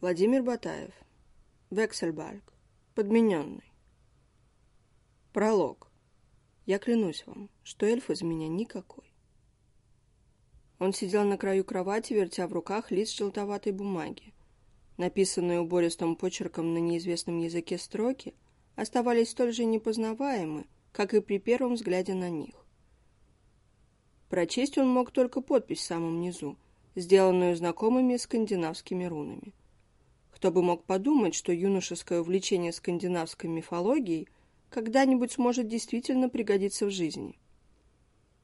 Владимир Батаев. Вексельбальк. Подмененный. Пролог. Я клянусь вам, что эльф из меня никакой. Он сидел на краю кровати, вертя в руках лист желтоватой бумаги. Написанные убористым почерком на неизвестном языке строки оставались столь же непознаваемы, как и при первом взгляде на них. Прочесть он мог только подпись в самом низу, сделанную знакомыми скандинавскими рунами. Кто бы мог подумать, что юношеское увлечение скандинавской мифологией когда-нибудь сможет действительно пригодиться в жизни.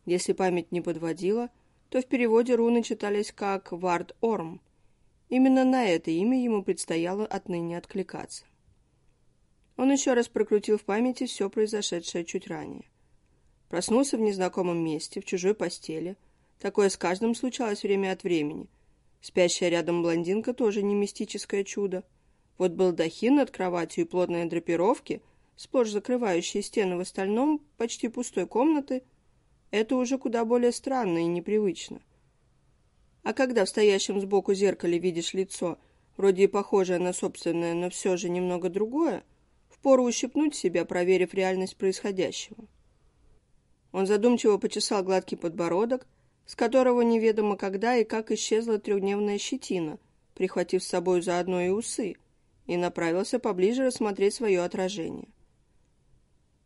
Если память не подводила, то в переводе руны читались как «Вард Орм». Именно на это имя ему предстояло отныне откликаться. Он еще раз прокрутил в памяти все произошедшее чуть ранее. Проснулся в незнакомом месте, в чужой постели. Такое с каждым случалось время от времени, Спящая рядом блондинка тоже не мистическое чудо. Вот балдахин над кроватью и плотные драпировки, сплошь закрывающие стены в остальном почти пустой комнаты, это уже куда более странно и непривычно. А когда в стоящем сбоку зеркале видишь лицо, вроде и похожее на собственное, но все же немного другое, впору ущипнуть себя, проверив реальность происходящего. Он задумчиво почесал гладкий подбородок, с которого неведомо когда и как исчезла трехдневная щетина, прихватив с собой заодно и усы, и направился поближе рассмотреть свое отражение.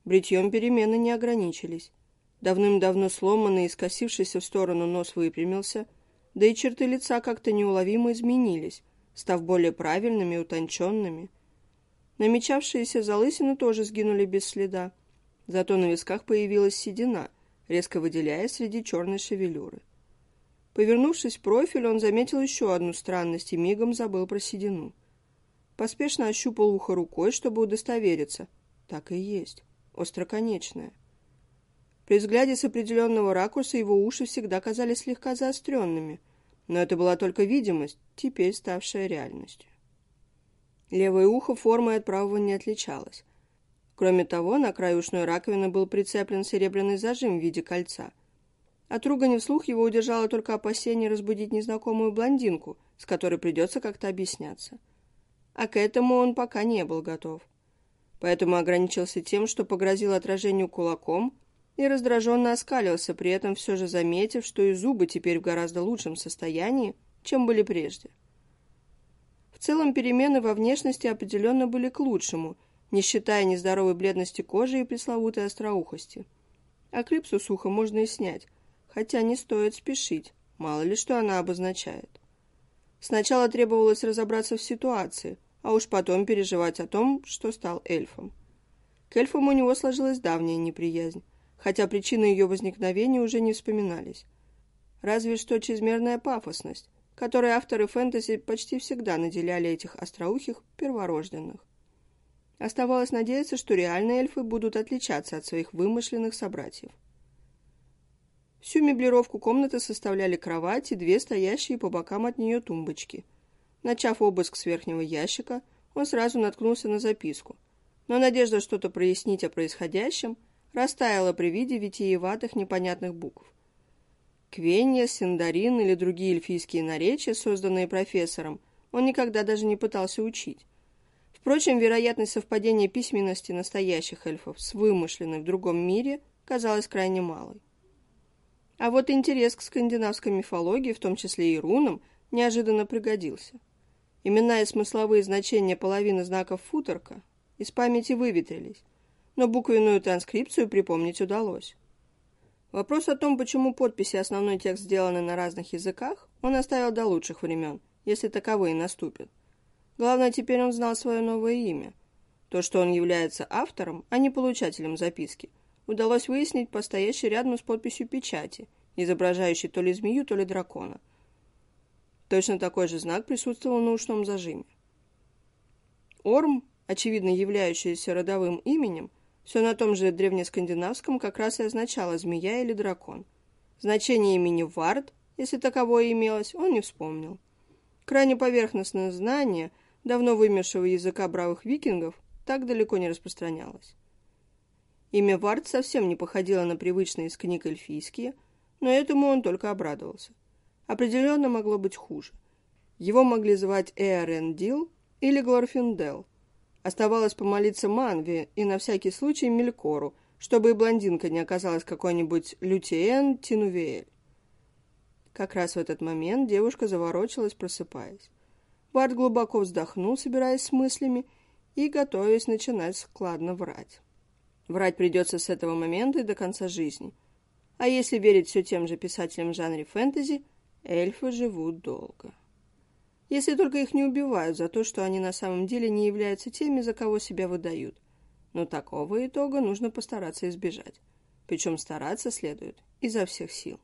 Бритьем перемены не ограничились. Давным-давно сломанный и скосившийся в сторону нос выпрямился, да и черты лица как-то неуловимо изменились, став более правильными и утонченными. Намечавшиеся залысины тоже сгинули без следа, зато на висках появилась седина — резко выделяясь среди черной шевелюры. Повернувшись в профиль, он заметил еще одну странность и мигом забыл про седину. Поспешно ощупал ухо рукой, чтобы удостовериться. Так и есть. Остроконечное. При взгляде с определенного ракурса его уши всегда казались слегка заостренными, но это была только видимость, теперь ставшая реальностью. Левое ухо формой от правого не отличалось, Кроме того, на краю ушной раковины был прицеплен серебряный зажим в виде кольца. От ругани вслух его удержало только опасение разбудить незнакомую блондинку, с которой придется как-то объясняться. А к этому он пока не был готов. Поэтому ограничился тем, что погрозил отражению кулаком и раздраженно оскалился, при этом все же заметив, что и зубы теперь в гораздо лучшем состоянии, чем были прежде. В целом перемены во внешности определенно были к лучшему – не считая нездоровой бледности кожи и пресловутой остроухости. А сухо можно и снять, хотя не стоит спешить, мало ли что она обозначает. Сначала требовалось разобраться в ситуации, а уж потом переживать о том, что стал эльфом. К эльфам у него сложилась давняя неприязнь, хотя причины ее возникновения уже не вспоминались. Разве что чрезмерная пафосность, которой авторы фэнтези почти всегда наделяли этих остроухих перворожденных. Оставалось надеяться, что реальные эльфы будут отличаться от своих вымышленных собратьев. Всю меблировку комнаты составляли кровать и две стоящие по бокам от нее тумбочки. Начав обыск с верхнего ящика, он сразу наткнулся на записку. Но надежда что-то прояснить о происходящем растаяла при виде витиеватых непонятных букв. Квенья, Синдарин или другие эльфийские наречия, созданные профессором, он никогда даже не пытался учить. Впрочем, вероятность совпадения письменности настоящих эльфов с вымышленной в другом мире казалась крайне малой. А вот интерес к скандинавской мифологии, в том числе и рунам, неожиданно пригодился. Имена и смысловые значения половины знаков футерка из памяти выветрились, но буквенную транскрипцию припомнить удалось. Вопрос о том, почему подписи основной текст сделаны на разных языках, он оставил до лучших времен, если таковые наступят. Главное, теперь он знал свое новое имя. То, что он является автором, а не получателем записки, удалось выяснить по стоящей рядом с подписью печати, изображающей то ли змею, то ли дракона. Точно такой же знак присутствовал на ушном зажиме. Орм, очевидно являющийся родовым именем, все на том же древнескандинавском как раз и означало «змея» или «дракон». Значение имени Вард, если таковое имелось, он не вспомнил. Крайне поверхностное знание – давно вымершего языка бравых викингов, так далеко не распространялось. Имя Вард совсем не походило на привычные из книг эльфийские, но этому он только обрадовался. Определенно могло быть хуже. Его могли звать Эарендил или Глорфиндел. Оставалось помолиться Манве и на всякий случай Мелькору, чтобы и блондинка не оказалась какой-нибудь Лютиен Тинувиэль. Как раз в этот момент девушка заворочилась, просыпаясь. Барт глубоко вздохнул, собираясь с мыслями и готовясь начинать складно врать. Врать придется с этого момента и до конца жизни. А если верить все тем же писателям в жанре фэнтези, эльфы живут долго. Если только их не убивают за то, что они на самом деле не являются теми, за кого себя выдают. Но такого итога нужно постараться избежать. Причем стараться следует изо всех сил.